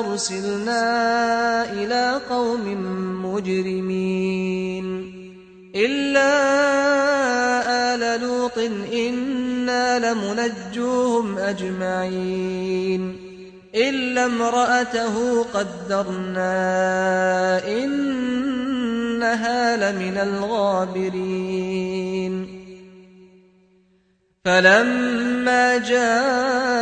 أرسلنا إلى قوم مجرمين إلا آل لوط إنا لمنجوهم أجمعين إلا امرأته قدرنا إنها لمن الغابرين فلما جاء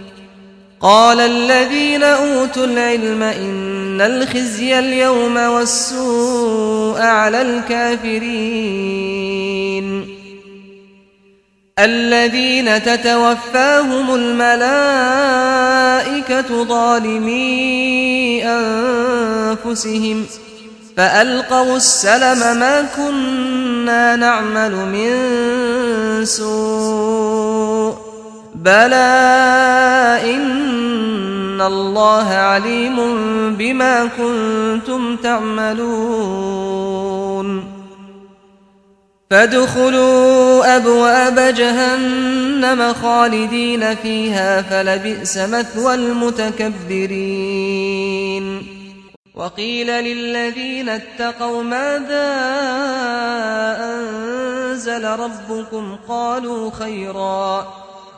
قال الذين أوتوا العلم إن الخزي اليوم والسوء على الكافرين. الذين تتوفاهم الملائكة ظالمي أنفسهم فألقوا السلم ما كنا نعمل من سوء. بلى إن ان اللہ علیم بما کنتم تعملون فادخلوا ابواب جهنم خالدين فيها فلبئس مثوى المتكبرين وقيل للذين اتقوا ماذا انزل ربكم قالوا خيرا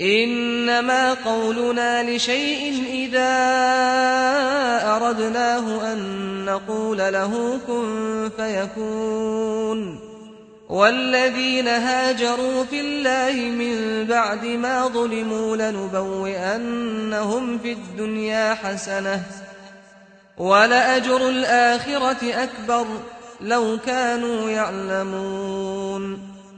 إنما قولنا لشيء إذا أردناه أن نقول له كن فيكون والذين هاجروا في الله من بعد ما ظلموا لنبوئنهم في الدنيا حسنة ولأجر الآخرة أكبر لو كانوا يعلمون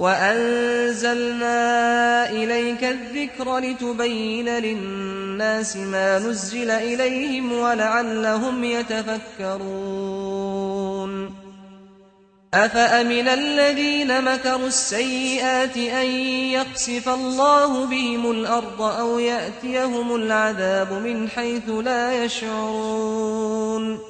وأنزلنا إليك الذكر لتبين للناس ما نزل إليهم ولعلهم يتفكرون أفأمن الذين مكروا السيئات أن يقصف الله بهم الأرض أو يأتيهم العذاب من حيث لا يشعرون